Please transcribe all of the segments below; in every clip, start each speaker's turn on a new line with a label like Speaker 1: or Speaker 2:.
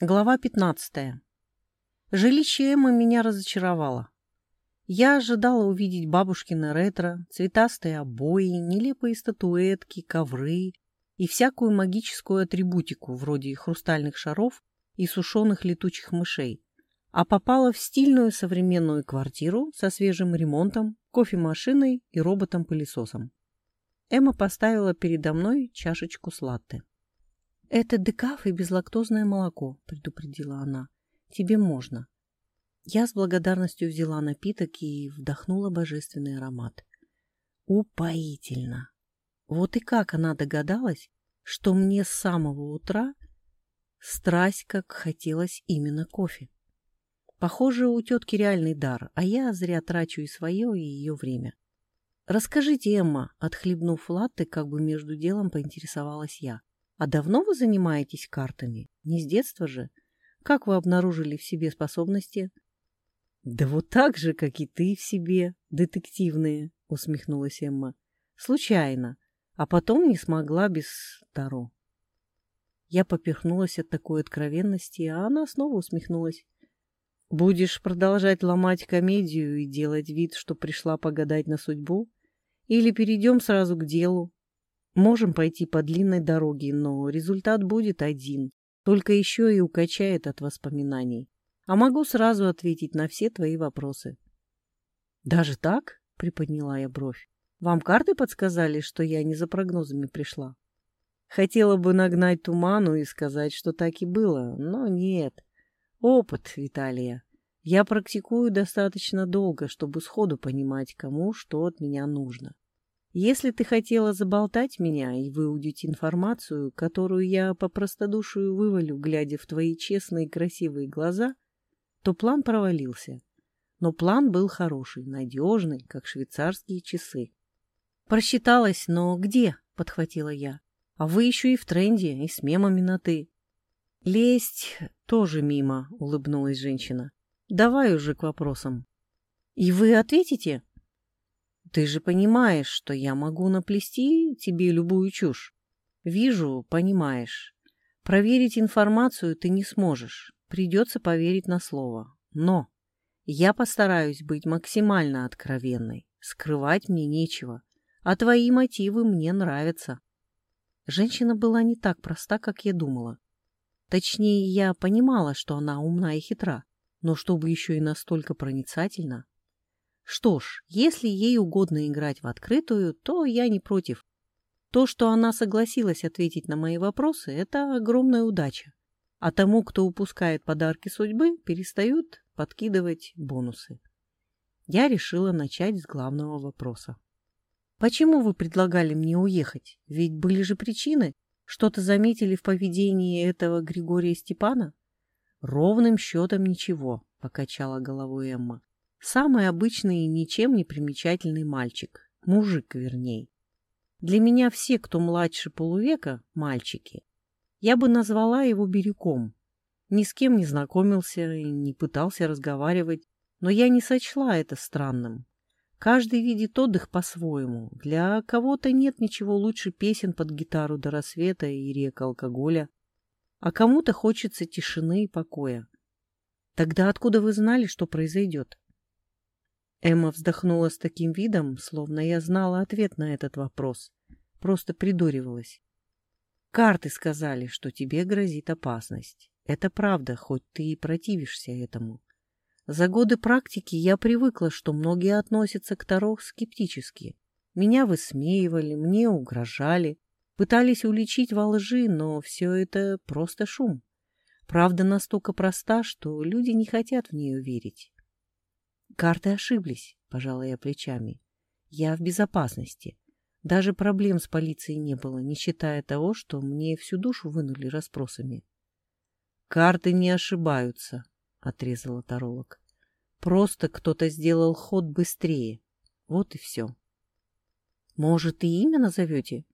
Speaker 1: Глава 15. Жилище Эммы меня разочаровало. Я ожидала увидеть бабушкины ретро, цветастые обои, нелепые статуэтки, ковры и всякую магическую атрибутику, вроде хрустальных шаров и сушеных летучих мышей, а попала в стильную современную квартиру со свежим ремонтом, кофемашиной и роботом-пылесосом. Эмма поставила передо мной чашечку с. «Это декаф и безлактозное молоко», — предупредила она. «Тебе можно». Я с благодарностью взяла напиток и вдохнула божественный аромат. Упоительно! Вот и как она догадалась, что мне с самого утра страсть как хотелось именно кофе. Похоже, у тетки реальный дар, а я зря трачу и свое, и ее время. «Расскажите, Эмма», — отхлебнув латте, как бы между делом поинтересовалась я. А давно вы занимаетесь картами? Не с детства же? Как вы обнаружили в себе способности? Да вот так же, как и ты в себе, детективные, усмехнулась Эмма. Случайно. А потом не смогла без Таро. Я поперхнулась от такой откровенности, а она снова усмехнулась. Будешь продолжать ломать комедию и делать вид, что пришла погадать на судьбу? Или перейдем сразу к делу? Можем пойти по длинной дороге, но результат будет один, только еще и укачает от воспоминаний. А могу сразу ответить на все твои вопросы. «Даже так?» — приподняла я бровь. «Вам карты подсказали, что я не за прогнозами пришла?» Хотела бы нагнать туману и сказать, что так и было, но нет. Опыт, Виталия. Я практикую достаточно долго, чтобы сходу понимать, кому что от меня нужно. Если ты хотела заболтать меня и выудить информацию, которую я по простодушию вывалю, глядя в твои честные красивые глаза, то план провалился. Но план был хороший, надежный, как швейцарские часы. Просчиталась, но где? — подхватила я. А вы еще и в тренде, и с мемами на «ты». Лезть тоже мимо, — улыбнулась женщина. Давай уже к вопросам. И вы ответите? Ты же понимаешь, что я могу наплести тебе любую чушь. Вижу, понимаешь. Проверить информацию ты не сможешь. Придется поверить на слово. Но я постараюсь быть максимально откровенной. Скрывать мне нечего. А твои мотивы мне нравятся. Женщина была не так проста, как я думала. Точнее, я понимала, что она умна и хитра, но чтобы еще и настолько проницательна, что ж, если ей угодно играть в открытую, то я не против. То, что она согласилась ответить на мои вопросы, это огромная удача. А тому, кто упускает подарки судьбы, перестают подкидывать бонусы. Я решила начать с главного вопроса. Почему вы предлагали мне уехать? Ведь были же причины. Что-то заметили в поведении этого Григория Степана? Ровным счетом ничего, покачала головой Эмма. Самый обычный и ничем не примечательный мальчик. Мужик, верней. Для меня все, кто младше полувека, мальчики. Я бы назвала его Бирюком. Ни с кем не знакомился и не пытался разговаривать, но я не сочла это странным. Каждый видит отдых по-своему. Для кого-то нет ничего лучше песен под гитару до рассвета и рек алкоголя, а кому-то хочется тишины и покоя. Тогда откуда вы знали, что произойдет? Эмма вздохнула с таким видом, словно я знала ответ на этот вопрос. Просто придуривалась. Карты сказали, что тебе грозит опасность. Это правда, хоть ты и противишься этому. За годы практики я привыкла, что многие относятся к Таро скептически. Меня высмеивали, мне угрожали, пытались уличить во лжи, но все это просто шум. Правда настолько проста, что люди не хотят в нее верить. Карты ошиблись, пожала я плечами. Я в безопасности. Даже проблем с полицией не было, не считая того, что мне всю душу вынули расспросами. Карты не ошибаются, отрезала таролог. Просто кто-то сделал ход быстрее. Вот и все. Может, и имя назовете?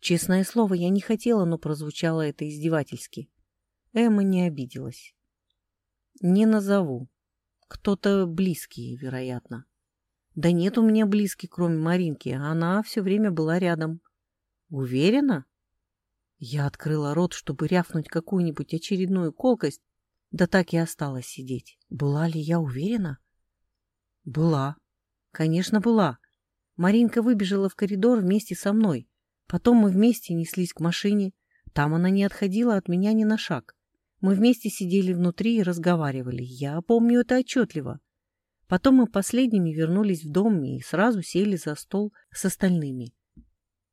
Speaker 1: Честное слово, я не хотела, но прозвучало это издевательски. Эмма не обиделась. Не назову, кто-то близкий, вероятно. Да нет у меня близких, кроме Маринки. Она все время была рядом. Уверена? Я открыла рот, чтобы рявкнуть какую-нибудь очередную колкость, да так и осталась сидеть. Была ли я уверена? Была. Конечно, была. Маринка выбежала в коридор вместе со мной. Потом мы вместе неслись к машине. Там она не отходила от меня ни на шаг. Мы вместе сидели внутри и разговаривали. Я помню это отчетливо. Потом мы последними вернулись в дом и сразу сели за стол с остальными.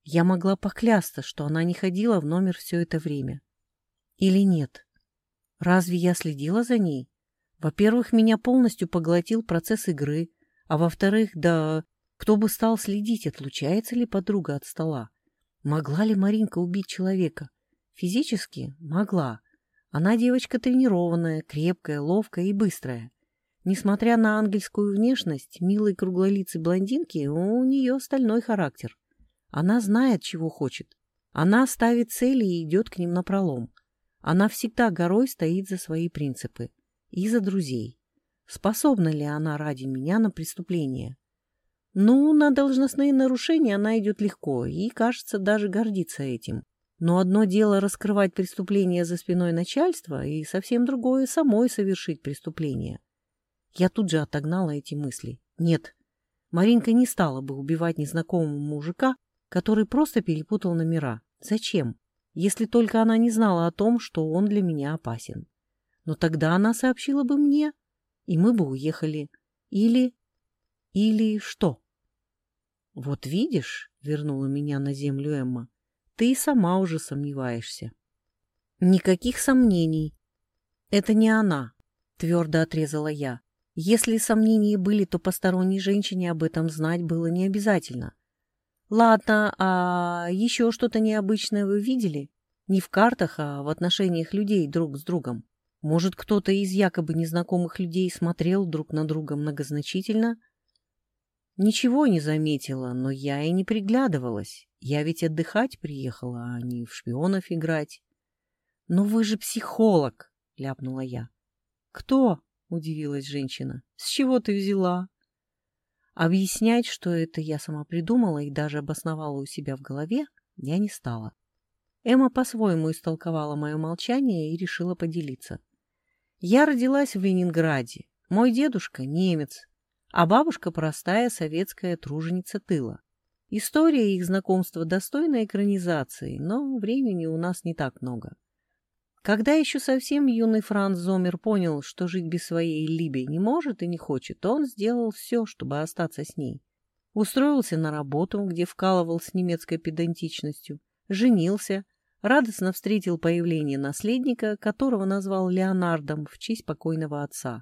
Speaker 1: Я могла поклясться, что она не ходила в номер все это время. Или нет? Разве я следила за ней? Во-первых, меня полностью поглотил процесс игры, а во-вторых, да кто бы стал следить, отлучается ли подруга от стола. Могла ли Маринка убить человека? Физически могла. Она девочка тренированная, крепкая, ловкая и быстрая. Несмотря на ангельскую внешность, милой круглолицей блондинки, у нее стальной характер. Она знает, чего хочет. Она ставит цели и идет к ним напролом. Она всегда горой стоит за свои принципы. И за друзей. Способна ли она ради меня на преступление? Ну, на должностные нарушения она идет легко и, кажется, даже гордится этим. Но одно дело раскрывать преступление за спиной начальства, и совсем другое самой совершить преступление. Я тут же отогнала эти мысли. Нет, Маринка не стала бы убивать незнакомого мужика, который просто перепутал номера. Зачем? Если только она не знала о том, что он для меня опасен. Но тогда она сообщила бы мне, и мы бы уехали. Или... Или что? Вот видишь, вернула меня на землю Эмма, ты сама уже сомневаешься. Никаких сомнений. Это не она, твердо отрезала я. Если сомнения были, то посторонней женщине об этом знать было не обязательно. Ладно, а еще что-то необычное вы видели? Не в картах, а в отношениях людей друг с другом. Может, кто-то из якобы незнакомых людей смотрел друг на друга многозначительно? Ничего не заметила, но я и не приглядывалась. Я ведь отдыхать приехала, а не в шпионов играть. — Но вы же психолог, — ляпнула я. — Кто? удивилась женщина. С чего ты взяла? Объяснять, что это я сама придумала и даже обосновала у себя в голове, я не стала. Эмма по-своему истолковала мое молчание и решила поделиться. Я родилась в Ленинграде. Мой дедушка — немец, а бабушка — простая советская труженица тыла. История их знакомства достойна экранизации, но времени у нас не так много. Когда еще совсем юный Франц Зомер понял, что жить без своей Либи не может и не хочет, он сделал все, чтобы остаться с ней. Устроился на работу, где вкалывал с немецкой педантичностью, женился, радостно встретил появление наследника, которого назвал Леонардом в честь покойного отца.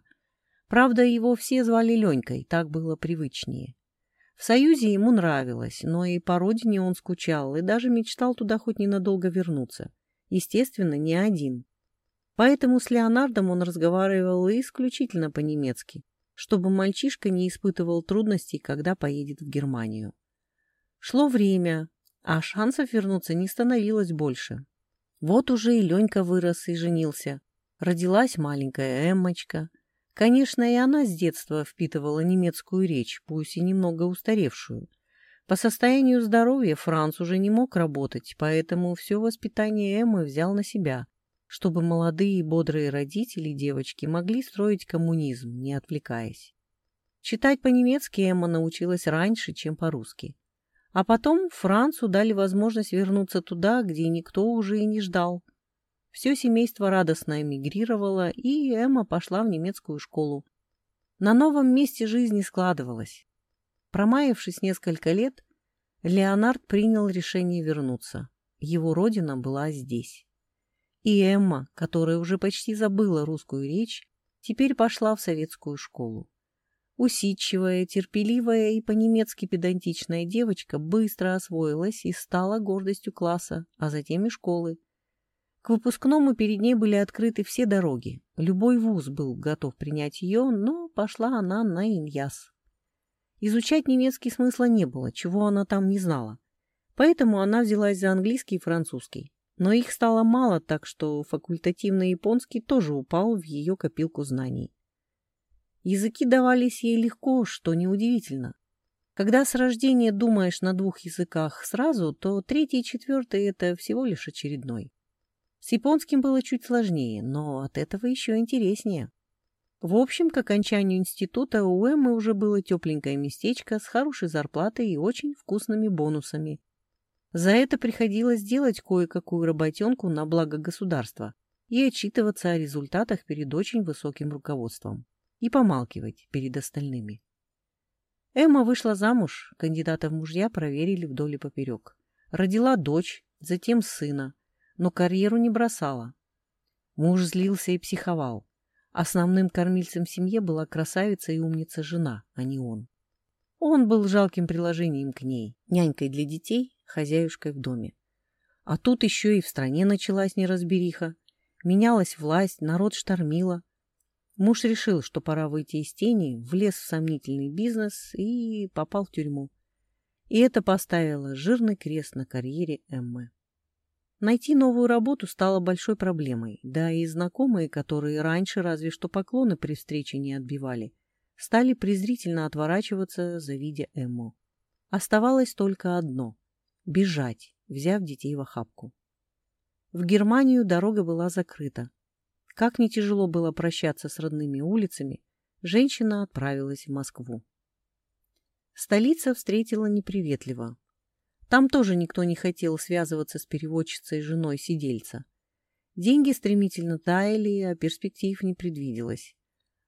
Speaker 1: Правда, его все звали Ленькой, так было привычнее. В Союзе ему нравилось, но и по родине он скучал и даже мечтал туда хоть ненадолго вернуться. Естественно, не один. Поэтому с Леонардом он разговаривал исключительно по-немецки, чтобы мальчишка не испытывал трудностей, когда поедет в Германию. Шло время, а шансов вернуться не становилось больше. Вот уже и Ленька вырос и женился. Родилась маленькая Эммочка. Конечно, и она с детства впитывала немецкую речь, пусть и немного устаревшую – по состоянию здоровья Франц уже не мог работать, поэтому все воспитание Эммы взял на себя, чтобы молодые и бодрые родители девочки могли строить коммунизм, не отвлекаясь. Читать по-немецки Эмма научилась раньше, чем по-русски. А потом Францу дали возможность вернуться туда, где никто уже и не ждал. Все семейство радостно эмигрировало, и Эмма пошла в немецкую школу. На новом месте жизни складывалась. Промаявшись несколько лет, Леонард принял решение вернуться. Его родина была здесь. И Эмма, которая уже почти забыла русскую речь, теперь пошла в советскую школу. Усидчивая, терпеливая и по-немецки педантичная девочка быстро освоилась и стала гордостью класса, а затем и школы. К выпускному перед ней были открыты все дороги. Любой вуз был готов принять ее, но пошла она на Иньяс. Изучать немецкий смысла не было, чего она там не знала. Поэтому она взялась за английский и французский. Но их стало мало, так что факультативный японский тоже упал в ее копилку знаний. Языки давались ей легко, что неудивительно. Когда с рождения думаешь на двух языках сразу, то третий и четвертый – это всего лишь очередной. С японским было чуть сложнее, но от этого еще интереснее. В общем, к окончанию института у Эммы уже было тепленькое местечко с хорошей зарплатой и очень вкусными бонусами. За это приходилось делать кое-какую работенку на благо государства и отчитываться о результатах перед очень высоким руководством и помалкивать перед остальными. Эмма вышла замуж, кандидата в мужья проверили вдоль и поперек. Родила дочь, затем сына, но карьеру не бросала. Муж злился и психовал. Основным кормильцем в семье была красавица и умница жена, а не он. Он был жалким приложением к ней, нянькой для детей, хозяюшкой в доме. А тут еще и в стране началась неразбериха. Менялась власть, народ штормила. Муж решил, что пора выйти из тени, влез в сомнительный бизнес и попал в тюрьму. И это поставило жирный крест на карьере Эммы. Найти новую работу стало большой проблемой, да и знакомые, которые раньше разве что поклоны при встрече не отбивали, стали презрительно отворачиваться, завидя Эмму. Оставалось только одно — бежать, взяв детей в охапку. В Германию дорога была закрыта, как не тяжело было прощаться с родными улицами, женщина отправилась в Москву. Столица встретила неприветливо. Там тоже никто не хотел связываться с переводчицей женой сидельца. Деньги стремительно таяли, а перспектив не предвиделось.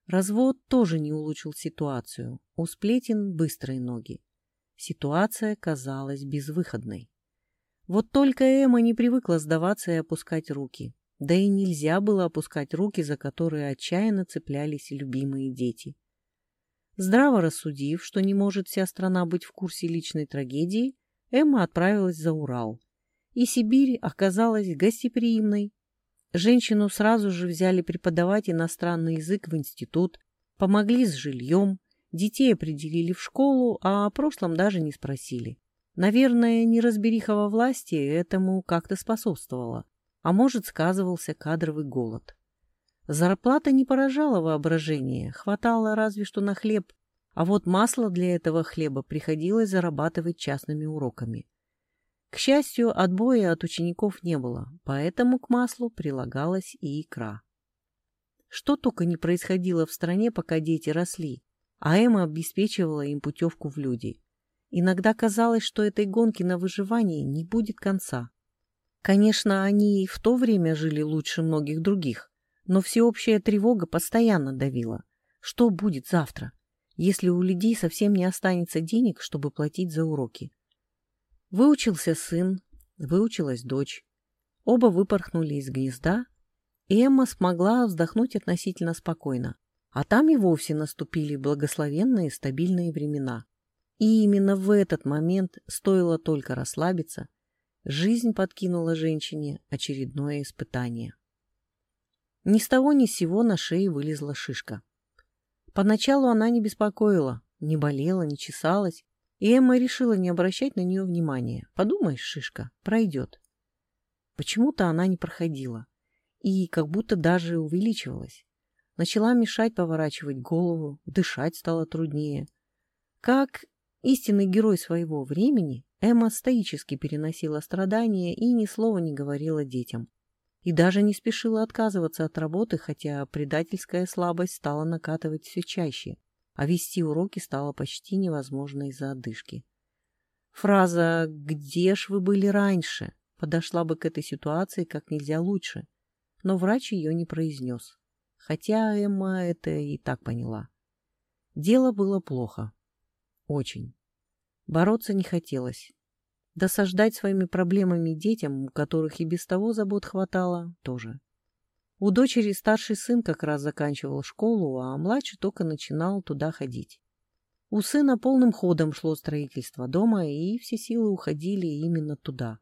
Speaker 1: Развод тоже не улучшил ситуацию. У сплетен быстрые ноги. Ситуация казалась безвыходной. Вот только Эмма не привыкла сдаваться и опускать руки. Да и нельзя было опускать руки, за которые отчаянно цеплялись любимые дети. Здраво рассудив, что не может вся страна быть в курсе личной трагедии, Эмма отправилась за Урал. И Сибирь оказалась гостеприимной. Женщину сразу же взяли преподавать иностранный язык в институт, помогли с жильем, детей определили в школу, а о прошлом даже не спросили. Наверное, неразбериха во власти этому как-то способствовала а может, сказывался кадровый голод. Зарплата не поражала воображение, хватало разве что на хлеб, а вот масло для этого хлеба приходилось зарабатывать частными уроками. К счастью, отбоя от учеников не было, поэтому к маслу прилагалась и икра. Что только не происходило в стране, пока дети росли, а Эмма обеспечивала им путевку в люди. Иногда казалось, что этой гонки на выживание не будет конца. Конечно, они и в то время жили лучше многих других, но всеобщая тревога постоянно давила. Что будет завтра, если у людей совсем не останется денег, чтобы платить за уроки? Выучился сын, выучилась дочь. Оба выпорхнули из гнезда, и Эмма смогла вздохнуть относительно спокойно. А там и вовсе наступили благословенные стабильные времена. И именно в этот момент стоило только расслабиться, Жизнь подкинула женщине очередное испытание. Ни с того ни с сего на шее вылезла шишка. Поначалу она не беспокоила, не болела, не чесалась, и Эмма решила не обращать на нее внимания. Подумаешь, шишка, пройдет. Почему-то она не проходила и как будто даже увеличивалась. Начала мешать поворачивать голову, дышать стало труднее. Как истинный герой своего времени, Эмма стоически переносила страдания и ни слова не говорила детям. И даже не спешила отказываться от работы, хотя предательская слабость стала накатывать все чаще, а вести уроки стало почти невозможно из-за одышки. Фраза «Где ж вы были раньше?» подошла бы к этой ситуации как нельзя лучше, но врач ее не произнес, хотя Эмма это и так поняла. Дело было плохо. Очень. Бороться не хотелось. Досаждать своими проблемами детям, у которых и без того забот хватало, тоже. У дочери старший сын как раз заканчивал школу, а младший только начинал туда ходить. У сына полным ходом шло строительство дома, и все силы уходили именно туда.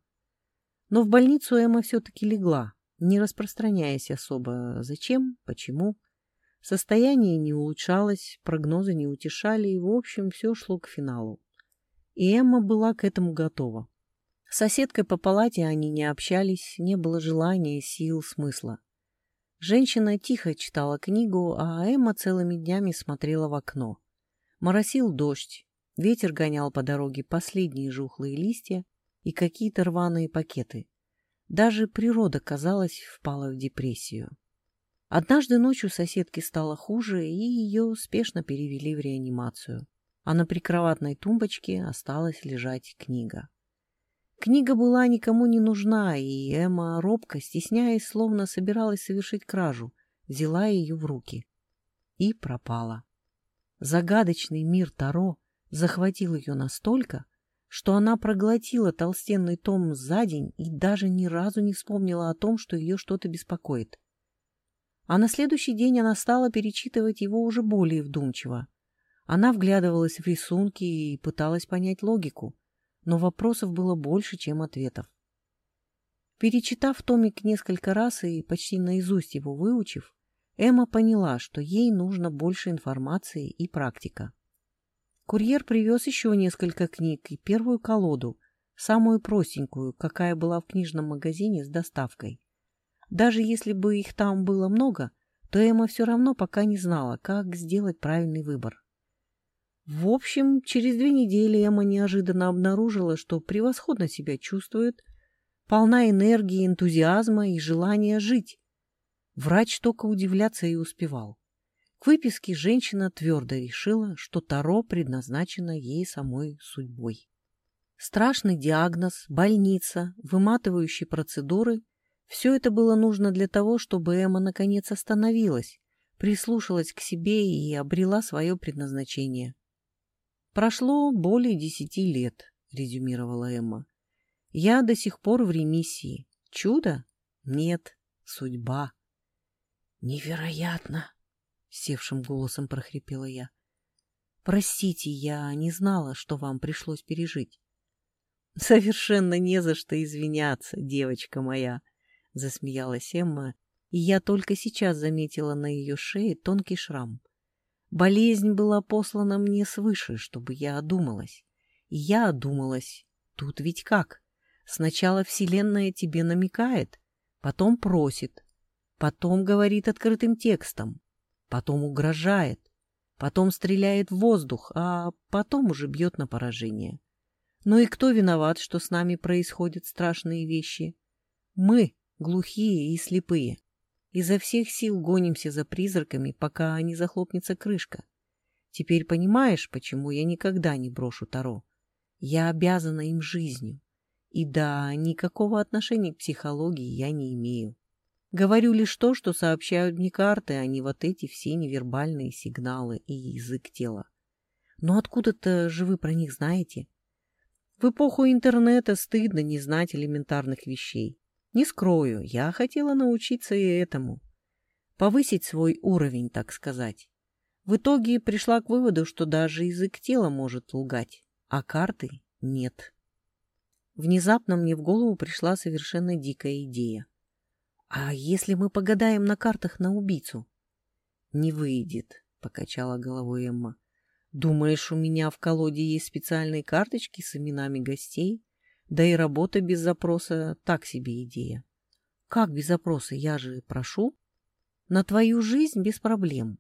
Speaker 1: Но в больницу Эмма все-таки легла, не распространяясь особо. Зачем? Почему? Состояние не улучшалось, прогнозы не утешали, и, в общем, все шло к финалу. И Эмма была к этому готова. С соседкой по палате они не общались, не было желания, сил, смысла. Женщина тихо читала книгу, а Эмма целыми днями смотрела в окно. Моросил дождь. Ветер гонял по дороге последние жухлые листья и какие-то рваные пакеты. Даже природа, казалось, впала в депрессию. Однажды ночью соседке стало хуже, и ее спешно перевели в реанимацию. А на прикроватной тумбочке осталась лежать книга. Книга была никому не нужна, и Эмма, робко, стесняясь, словно собиралась совершить кражу, взяла ее в руки. И пропала. Загадочный мир Таро захватил ее настолько, что она проглотила толстенный том за день и даже ни разу не вспомнила о том, что ее что-то беспокоит. А на следующий день она стала перечитывать его уже более вдумчиво. Она вглядывалась в рисунки и пыталась понять логику, но вопросов было больше, чем ответов. Перечитав томик несколько раз и почти наизусть его выучив, Эмма поняла, что ей нужно больше информации и практика. Курьер привез еще несколько книг и первую колоду, самую простенькую, какая была в книжном магазине с доставкой. Даже если бы их там было много, то Эмма все равно пока не знала, как сделать правильный выбор. В общем, через две недели Эмма неожиданно обнаружила, что превосходно себя чувствует, полна энергии, энтузиазма и желания жить. Врач только удивляться и успевал. К выписке женщина твердо решила, что Таро предназначено ей самой судьбой. Страшный диагноз, больница, выматывающие процедуры – все это было нужно для того, чтобы Эмма наконец остановилась, прислушалась к себе и обрела свое предназначение. «Прошло более десяти лет», — резюмировала Эмма. «Я до сих пор в ремиссии. Чудо? Нет. Судьба». «Невероятно!» — севшим голосом прохрипела я. «Простите, я не знала, что вам пришлось пережить». «Совершенно не за что извиняться, девочка моя», — засмеялась Эмма, и я только сейчас заметила на ее шее тонкий шрам. Болезнь была послана мне свыше, чтобы я одумалась. И я одумалась. Тут ведь как? Сначала Вселенная тебе намекает, потом просит, потом говорит открытым текстом, потом угрожает, потом стреляет в воздух, а потом уже бьет на поражение. Ну и кто виноват, что с нами происходят страшные вещи? Мы, глухие и слепые. Изо всех сил гонимся за призраками, пока не захлопнется крышка. Теперь понимаешь, почему я никогда не брошу Таро? Я обязана им жизнью. И да, никакого отношения к психологии я не имею. Говорю лишь то, что сообщают мне карты, а не вот эти все невербальные сигналы и язык тела. Но откуда-то же вы про них знаете? В эпоху интернета стыдно не знать элементарных вещей. Не скрою, я хотела научиться и этому. Повысить свой уровень, так сказать. В итоге пришла к выводу, что даже язык тела может лгать, а карты нет. Внезапно мне в голову пришла совершенно дикая идея. «А если мы погадаем на картах на убийцу?» «Не выйдет», — покачала головой Эмма. «Думаешь, у меня в колоде есть специальные карточки с именами гостей? Да и работа без запроса — так себе идея». «Как без запроса? Я же прошу». «На твою жизнь без проблем.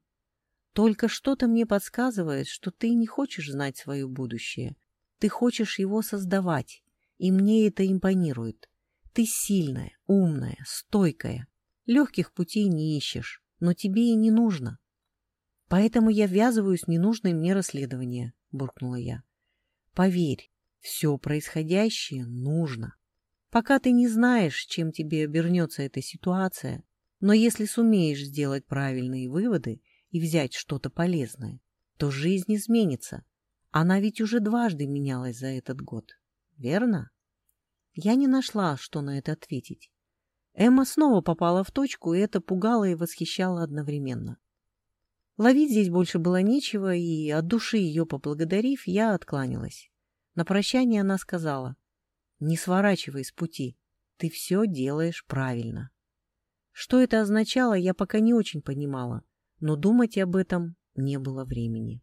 Speaker 1: Только что-то мне подсказывает, что ты не хочешь знать свое будущее. Ты хочешь его создавать, и мне это импонирует. Ты сильная, умная, стойкая. Легких путей не ищешь, но тебе и не нужно. Поэтому я ввязываюсь в ненужное мне расследование, буркнула я. Поверь, все происходящее нужно. Пока ты не знаешь, чем тебе обернется эта ситуация, но если сумеешь сделать правильные выводы и взять что-то полезное, то жизнь изменится. Она ведь уже дважды менялась за этот год, верно? Я не нашла, что на это ответить. Эмма снова попала в точку, и это пугало и восхищало одновременно. Ловить здесь больше было нечего, и от души ее поблагодарив, я откланялась. На прощание она сказала, «Не сворачивай с пути, ты все делаешь правильно». Что это означало, я пока не очень понимала, но думать об этом не было времени.